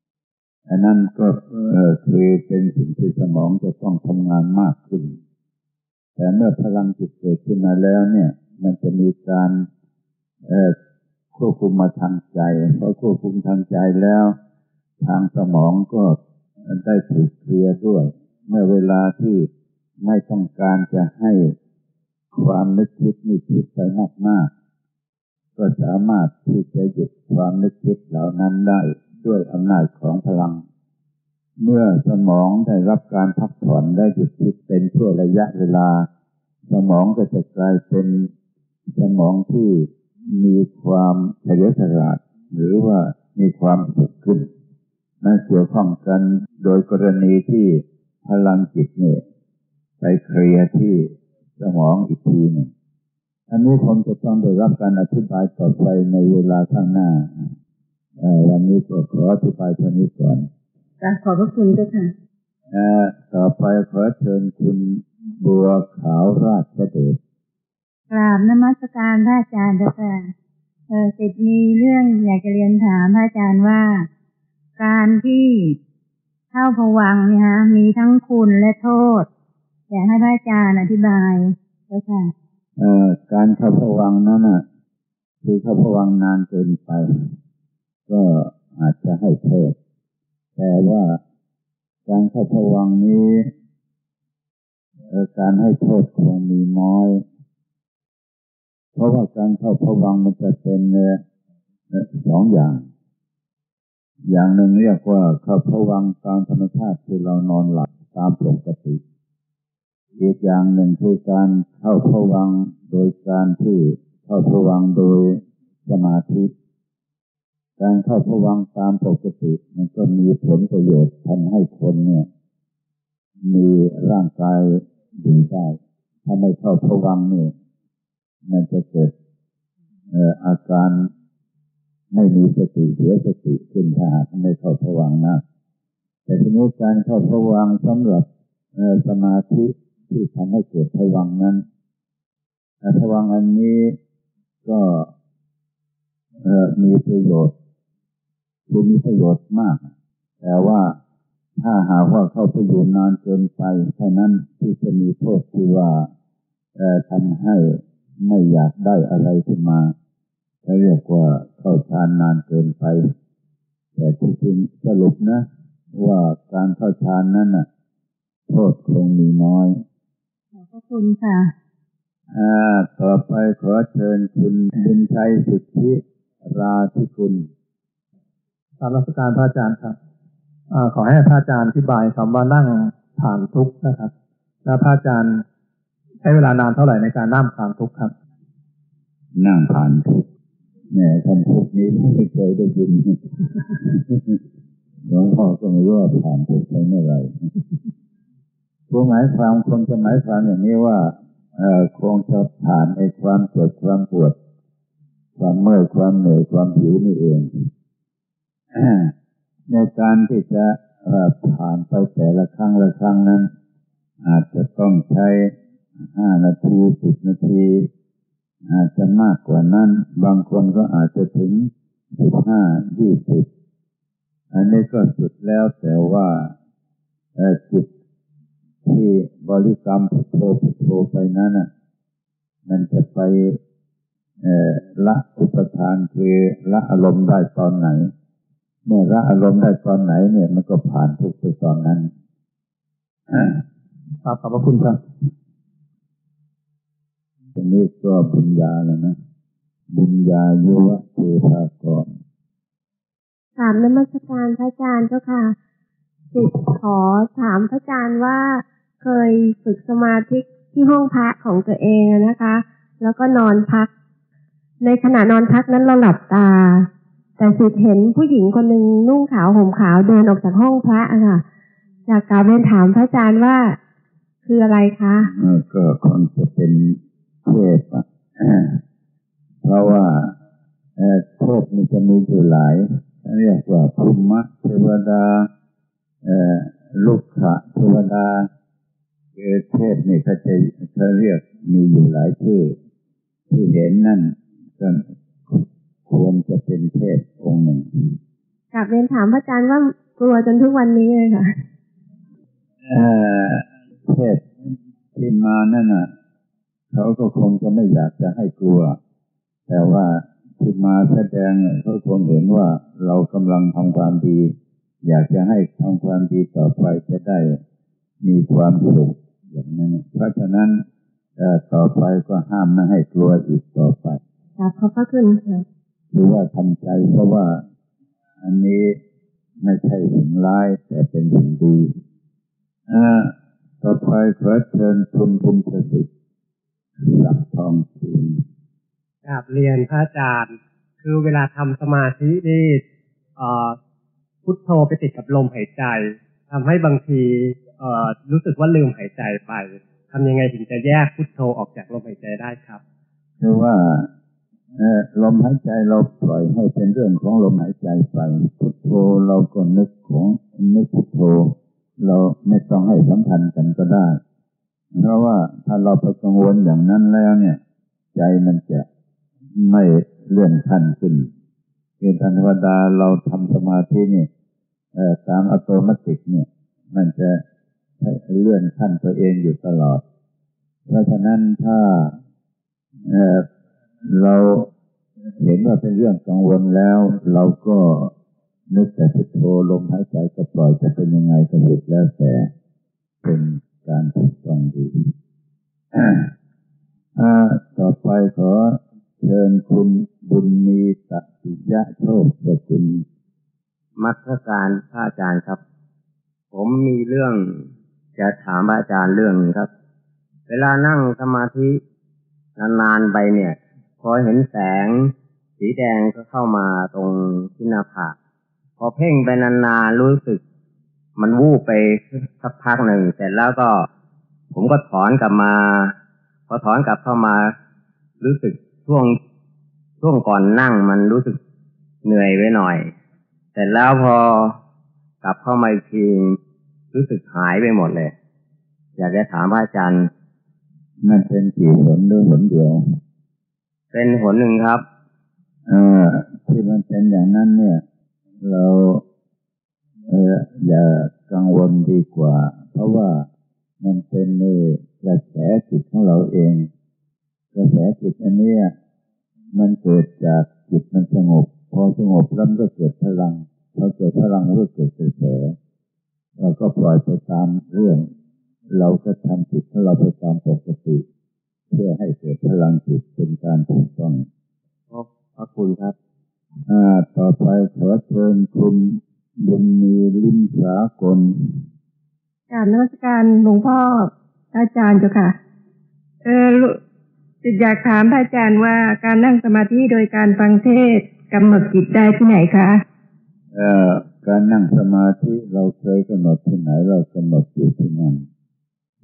ำอันนั้นก็เออคือเป็นสิ่งที่สมองจะต้องทำงานมากขึ้น แต่เมื่อพลังจิตเกิดขึ้นมาแล้วเนี่ย มันจะมีการควบคุมมาทางใจพอควบคุมทางใจแล้ว ทางสมองก็ได้ถูกเคลียร์ด้วย เมื่อเวลาที่ไม่ต้องการจะให้ความนึกคิดนี่คิดไปมากๆก็สามารถที่จะหยุดความนึกคิดเหล่านั้นได้ด้วยอำนาจของพลัง เมื่อสมองได้รับการพักผ่อนได้หยุดคิดเป็นช่วงระยะเวลา สมองก็จะกลายเป็นสมองที่มีความเฉลียวฉลาด หรือว่ามีความสุขขึ้นนั่นเกี่ยวข้องกันโดยกรณีที่พลังจิตเนี่ยไปเคลียร์ที่สมองอีกทีหนึ่งอันนี้ผมจะต้องได้รับการอธิบายต่อไปในเวลาข้างหน้าเอ่อวันนี้ก็ขออธิบายเท่านี้ก่อน ขอบพระคุณเจ้าค่ะเอ่อต่อไปขอเชิญคุณบัวขาวราชเดชกราบนมัสการพระอาจารย์เจ้าค่ะเออสิทธิ์มีเรื่องอยากจะเรียนถามพระอาจารย์ว่า การที่เข้าผวังค์เนี่ยฮะ มีทั้งคุณและโทษ อยากให้พระอาจารย์อธิบายเจ้าค่ะเอ่อการเข้าพวังค์นั้นน่ะคือเข้าพวังค์นานเกินไป ก็อาจจะให้โทษ แต่ว่าการเข้าพวังนี้การให้โทษคงมีน้อย เพราะว่าการเข้าพวังมันจะเป็นสองอย่าง อย่างหนึ่งเรียกว่าเข้าพวังตามธรรมชาติคือเรานอนหลับตามปกติ อีกอย่างหนึ่งคือการเข้าพวังโดยการที่เข้าพวังโดยสมาธิ การเข้าพวังตามปกติ มันก็มีผลประโยชน์ทำให้คนเนี่ย มีร่างกายดีได้ถ้าไม่เข้าพวังค์นี่ยมันจะเกิดอาการไม่มีสติเสียสติขึ้นถ้าหากไม่เข้าพวังนะแต่ทีนี้การเข้าพวังสำหรับสมาธิที่ทำให้เกิดพวังนั้นพวังอันนี้ก็ มีประโยชน์คือมีประโยชน์มาก แต่ว่าถ้าหากว่าเข้าไปอยู่นานเกินไปเท่านั้นที่จะมีโทษที่ว่าเอ่อทำให้ไม่อยากได้อะไรขึ้นมาเขาเรียกว่าเข้าฌานนานเกินไป แต่ที่จริงสรุปนะ ว่าการเข้าฌานนั้นน่ะ โทษคงมีน้อยขอบพระคุณค่ะ อ่า ต่อไปขอเชิญคุณบุญชัยสุทธิ ราธิคุณตามรัชการพระอาจารย์ครับอขอให้พระอาจารย์อธิบายคำว่านั่งผ่านทุกข์นะครับ แล้วพระอาจารย์ใช้เวลานานเท่าไหร่ในการนั่งผ่านทุกข์ครับ นั่งผ่านทุกข์เนี่ยคำพูดนี้ไม่เคยได้ยินหลวงพ่อก็ไม่รู้ว่าผ่านทุกข์ไปเมื่อไหร่ผู้หมายความคงจะหมายความอย่างนี้ว่าเอ่อคงจะผ่านในความเจ็บความปวด ความเมื่อยความเหนื่อยความหิวนี่เอง ในการที่จะผ่านไปแต่ละครั้งละครั้งนั้น อาจจะต้องใช้ห้านาทีสิบนาที อาจจะมากกว่านั้น บางคนก็อาจจะถึงสิบห้ายี่สิบอันนี้ก็สุดแล้วแต่ว่าจิตที่บริกรรมพุทโธพุทโธไปนั้นน่ะมันจะไป ละอุปทานคือละอารมณ์ได้ตอนไหน เมื่อละอารมณ์ได้ตอนไหน เนี่ย มันก็ผ่านทุกไปตอนนั้นครับขอบพระคุณครับตรงนี้ก็บุญญาแล้วนะ บุญญายุวะเทพากรถามนมัสการพระอาจารย์เจ้าค่ะจิตขอถามพระอาจารย์ว่าเคยฝึกสมาธิที่ห้องพักของตัวเองอะนะคะ แล้วก็นอนพัก ในขณะนอนพักนั้นเราหลับตา แต่สิทธิ์เห็นผู้หญิงคนหนึ่งนุ่งขาวห่มขาวเดินออกจากห้องพระอะค่ะอยากกราบเรียนถามพระอาจารย์ว่าคืออะไรคะก็คงจะเป็นเทพอะเพราะว่าเทพมันจะมีอยู่หลาย เรียกว่าภูมิเทวดาลูกขะเทวดาเออเทพนี่เขาจะเขาเรียกมีอยู่หลายชื่อที่เห็นนั่น ก็ควรจะเป็นเทพองค์หนึ่งกราบเรียนถามพระอาจารย์ว่ากลัวจนทุกวันนี้เลยค่ะเอ่อเทพที่มานั่นน่ะ เขาก็คงจะไม่อยากจะให้กลัว แต่ว่าที่มาแสดงเนี่ยเขาคงเห็นว่าเรากำลังทำความดี อยากจะให้ทำความดีต่อไปจะได้มีความสุขอย่างนั้น เพราะฉะนั้นเอ่อต่อไปก็ห้ามไม่ให้กลัวอีกต่อไปก ราบขอบพระคุณค่ะหรือว่าทำใจเพราะว่าอันนี้ไม่ใช่สิ่งร้ายแต่เป็นสิ่งดีอ่าต่อไปขอเชิญคุณภูมิสิทธิ์สับทองคืนกราบเรียนพระอาจารย์ คือเวลาทำสมาธินี่เอ่อพุทโธไปติดกับลมหายใจทำให้บางทีเอ่อรู้สึกว่าลืมหายใจไปทำยังไงถึงจะแยกพุทโธออกจากลมหายใจได้ครับ คือว่าเอ่อ ลมหายใจเราปล่อยให้เป็นเรื่องของลมหายใจไป พุทโธเราก็นึกของนึกพุทโธ เราไม่ต้องให้สัมพันธ์กันก็ได้ เพราะว่าถ้าเราไปกังวลอย่างนั้นแล้วเนี่ย ใจมันจะไม่เลื่อนขั้นขึ้นคือธรรมดาเราทำสมาธินี่ตามอัตโนมัติเนี่ย มันจะเลื่อนขั้นตัวเองอยู่ตลอด เพราะฉะนั้นถ้า เราเห็นว่าเป็นเรื่องกังวลแล้ว เราก็นึกแต่พุทโธลมหายใจก็ปล่อยจะเป็นยังไงก็หยุดแล้วแต่เป็นการถูกต้องดีอ่าต่อไปขอเชิญคุณบุญมีสัตติยะโชคสกุลมัสการพระอาจารย์ครับ ผมมีเรื่องจะถามพระอาจารย์เรื่องหนึงครับ เวลานั่งสมาธินานๆไปเนี่ย พอเห็นแสง สีแดงก็เข้ามาตรงที่หน้าผากพอเพ่งไปนานๆรู้สึก มันวูบไปสักพักหนึ่งเสร็จแล้วก็ ผมก็ถอนกลับมา พอถอนกลับเข้ามา รู้สึกช่วงช่วงก่อนนั่งมันรู้สึกเหนื่อยไปหน่อย เสร็จแล้วพอกลับเข้ามาอีกทีรู้สึกหายไปหมดเลย อยากจะถามพระอาจารย์นั่นเป็นกี่หนหรือหนเดียว เป็นหนหนึ่งครับอที่มันเป็นอย่างนั้นเนี่ย เราเอออย่ากังวลดีกว่า เพราะว่ามันเป็นในกระแสจิตของเราเอง กระแสจิตอันนี้มันเกิดจากจิตมันสงบ พอสงบแล้วมันก็เกิดพลังพอเกิดพลังมันก็เกิดกระแสเราก็ปล่อยไปตามเรื่อง เราก็ทำจิตของเราไปตามปกติ เพื่อให้เกิดพลังจิตเป็นการถูกต้องขอบพระคุณครับอ่าต่อไปขอเชิญคุณบุญมีลิ้มสากลกราบนมัสการหลวงพ่อพระอาจารย์เจ้าค่ะ เออลูกจิตอยากถามพระอาจารย์ว่าการนั่งสมาธิโดยการฟังเทศน์กำหนดจิตได้ที่ไหนคะเอ่อการนั่งสมาธิเราเคยกำหนดที่ไหนเรากำหนดอยู่ที่นั่น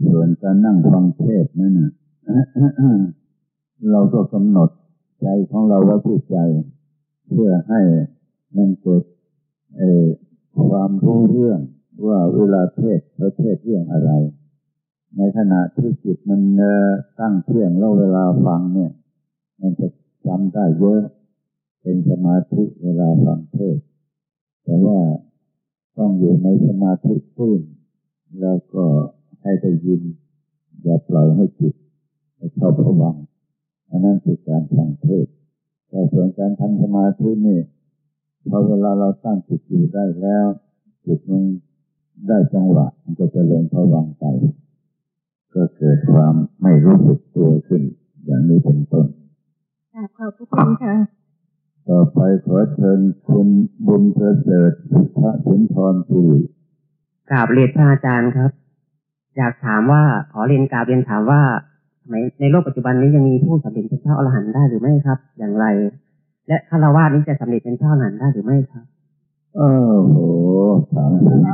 ส่วนการนั่งฟังเทศน์นั่นน่ะ เราก็กำหนดใจของเราไว้ที่ใจ เพื่อให้มันเกิดความรู้เรื่องว่าเวลาเทศเราเทศเรื่องอะไร ในขณะที่จิตมันตั้งเที่ยงแล้วเวลาฟังเนี่ย มันจะจำได้เยอะ เป็นสมาธิเวลาฟังเทศ แต่ว่าต้องอยู่ในสมาธิพื้นแล้วก็ให้ได้ยิน อย่าปล่อยให้จิต เข้าผวังค์อันนั้นคือการฟังเทศน์แต่ส่วนการทำสมาธินี่พอเวลาเราตั้งจิตอยู่ได้แล้วจิตมันได้จังหวะมันก็จะลงผวังค์ไป ก็เกิดความไม่รู้สึกตัวขึ้น อย่างนี้เป็นต้นกราบขอบพระคุณค่ะต่อไปขอเชิญคุณบุญประเสริฐพุทธสุนทรปุริกราบเรียนพระอาจารย์ครับ อยากถามว่าขอเรียนกราบเรียนถามว่า ในในโลกปัจจุบันนี้ยังมีผู้สำเร็จเป็นพระอรหันต์ได้หรือไม่ครับ อย่างไร และฆราวาสนี้จะสำเร็จเป็นพระอรหันต์ได้หรือไม่ครับโอ้โหถามจริงๆ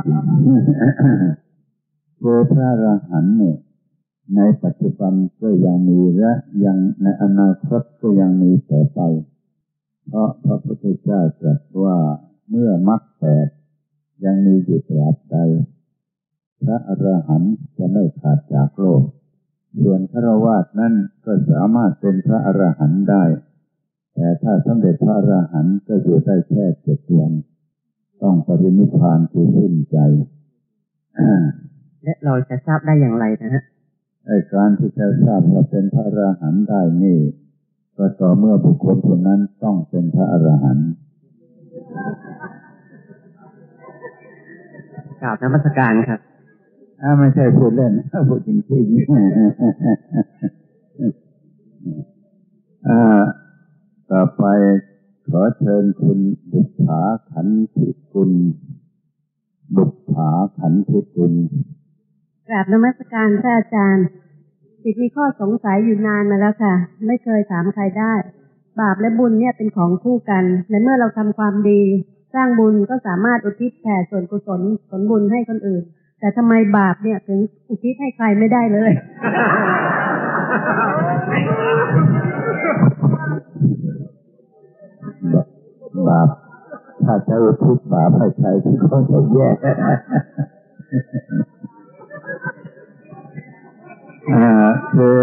คือพระอรหันต์เนี่ย ในปัจจุบันก็ยังมีและยังในอนาคตก็ยังมีต่อไป เพราะพระพุทธเจ้าตรัสว่าเมื่อมรรคแปดยังมีอยู่ตราบใดพระอรหันต์จะไม่ขาดจากโลก ส่วนฆราวาสนั้นก็สามารถเป็นพระอรหันต์ได้ แต่ถ้าสำเร็จพระอรหันต์ก็อยู่ได้แค่เจ็ดวันต้องปรินิพพานคือสิ้นใจและเราจะทราบได้อย่างไรนะฮะไอ้การที่จะทราบว่าเป็นพระอรหันต์ได้นี่ก็ต่อเมื่อบุคคลคนนั้นต้องเป็นพระอรหันต์กราบนมัสการครับ อ่าไม่ใช่พูดเล่นพูดจริงจริงต่อไปขอเชิญคุณบุปผาขันธิกุลบุปผาขันธิกุลกราบนมัสการพระอาจารย์ติดมีข้อสงสัยอยู่นานมาแล้วค่ะ ไม่เคยถามใครได้ บาปและบุญเนี่ยเป็นของคู่กันในเมื่อเราทำความดี สร้างบุญก็สามารถอุทิศแผ่ส่วนกุศลผลบุญให้คนอื่น แต่ทำไมบาปเนี่ยถึงอุทิศให้ใครไม่ได้เลย บาปถ้าจะอุทิศบาปให้ใครที่เขาจะแย่อ่าคือ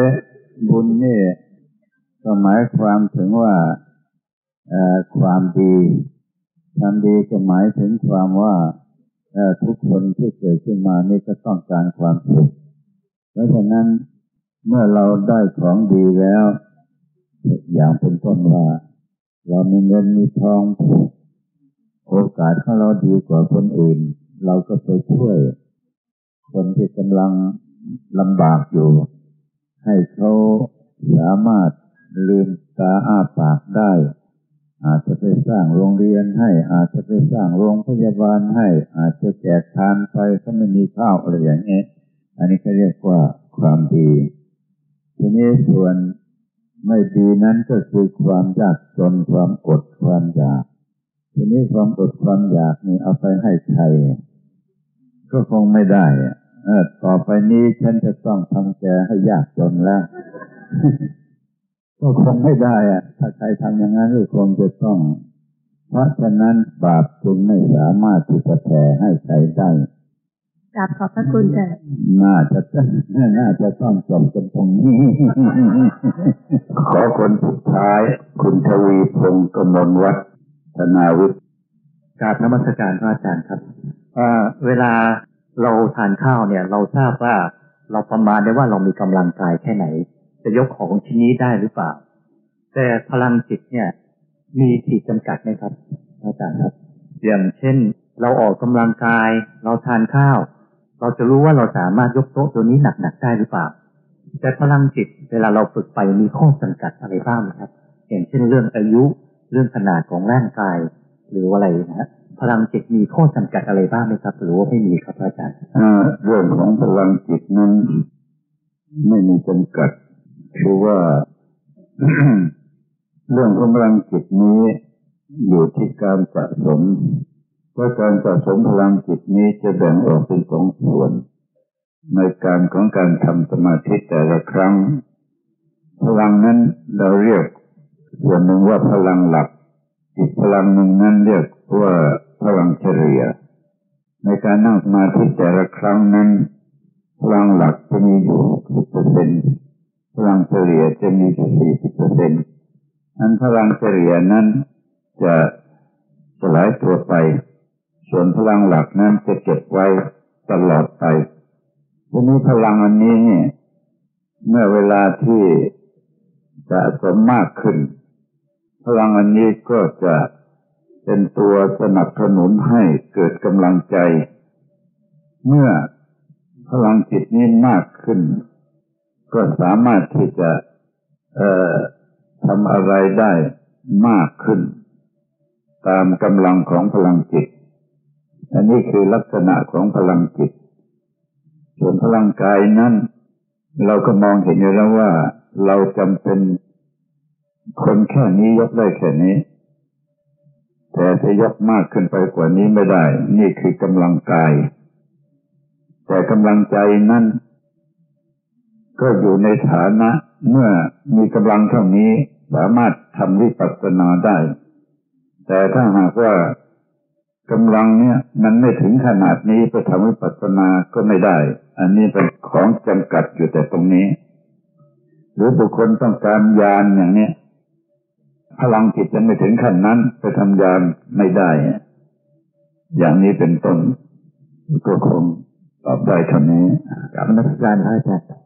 บุญนี่ก็หมายความถึงว่าความดี ความดีก็หมายถึงความว่า ทุกคนที่เกิดขึ้นมานี่ก็ต้องการความสุขเพราะฉะนั้นเมื่อเราได้ของดีแล้ว อย่างเป็นต้นว่า เรามีเงินมีทองโอกาสของเราดีกว่าคนอื่น เราก็ไปช่วย คนที่กำลังลำบากอยู่ ให้เขาสามารถลืมตาอ้าปากได้ อาจจะไปสร้างโรงเรียนให้ อาจจะไปสร้างโรงพยาบาลให้ อาจจะแจกทานไปก็ไม่มีข้าวอะไรอย่างนี้ยอันนี้เขาเรียกว่าความดี ทีนี้ส่วนไม่ดีนั้นก็คือความยากจนความอดความอยาก ทีนี้ความอดความอยากนี่เอาไปให้ใครก็คงไม่ได้เออต่อไปนี้ฉันจะต้องทำแกให้ยากจนแล้ว ก็คงไม่ได้อะถ้าใครทำอย่างนั้นก็คงจะต้อง เพราะฉะนั้นบาปจึงไม่สามารถที่จะแผ่ให้ใครได้กราบขอบพระคุณค่ะน่าจะน่าจะต้องจบกันตรงนี้ ขอคนสุดท้าย คุณทวีพงศ์กมลวัฒธนาวิทย์กราบนมัสการพระอาจารย์ครับอ่าเวลาเราทานข้าวเนี่ย เราทราบว่าเราประมาณได้ว่าเรามีกำลังกายแค่ไหน จะยกของชิ้นนี้ได้หรือเปล่า แต่พลังจิตเนี่ย มีขีดจำกัดไหมครับอาจารย์ครับ อย่างเช่น เราออกกำลังกาย เราทานข้าว เราจะรู้ว่าเราสามารถยกโต๊ะตัวนี้หนักๆได้หรือเปล่า แต่พลังจิตเวลาเราฝึกไปมีข้อจำกัดอะไรบ้างไหมครับ อย่างเช่นเรื่องอายุเรื่องขนาดของร่างกายหรืออะไรนะฮะพลังจิตมีข้อจำกัดอะไรบ้างไหมครับ หรือว่าไม่มีครับอาจารย์เรื่องของพลังจิตนั้นไม่มีจำกัด คือว่าเรื่องของพลังจิตนี้อยู่ที่การสะสมว่าการสะสมพลังจิตนี้จะแบ่งออกเป็นสองส่วน ในการของการทำสมาธิแต่ละครั้ง พลังนั้นเราเรียก ส่วนหนึ่งว่าพลังหลัก อีกพลังหนึ่งนั้นเรียกว่าพลังเฉลี่ย ในการนั่งสมาธิแต่ละครั้งนั้น พลังหลักจะมีอยู่สิบเปอร์เซ็นต์ พลังเฉลี่ยจะมีอยู่สี่สิบเปอร์เซ็นอันพลังเฉลี่ยนั้นจะสลายตัวไป ส่วนพลังหลักนั้นจะเก็บไว้ตลอดไปทีนี้พลังอันนี้เนี่ยเมื่อเวลาที่สะสมมากขึ้น พลังอันนี้ก็จะเป็นตัวสนับสนุนให้เกิดกำลังใจ เมื่อพลังจิตนี้มากขึ้น ก็สามารถที่จะทำอะไรได้มากขึ้น ตามกำลังของพลังจิต อันนี้คือลักษณะของพลังจิต ส่วนพลังกายนั้น เราก็มองเห็นอยู่แล้วว่าเราจำเป็นคนแค่นี้ยกได้แค่นี้ แต่จะยกมากขึ้นไปกว่านี้ไม่ได้ นี่คือกำลังกาย แต่กำลังใจนั้น ก็อยู่ในฐานะเมื่อมีกำลังเท่านี้สามารถทำวิปัสสนาได้ แต่ถ้าหากว่ากำลังเนี้ยมันไม่ถึงขนาดนี้ไปทำวิปัสสนาก็ไม่ได้ อันนี้เป็นของจำกัดอยู่แต่ตรงนี้ หรือบุคคลต้องการยานอย่างเนี้ยพลังจิตยังไม่ถึงขั้นนั้นไปทำยานไม่ได้ อย่างนี้เป็นต้นก็คงตอบได้เท่านี้กับนักการพระอาจารย์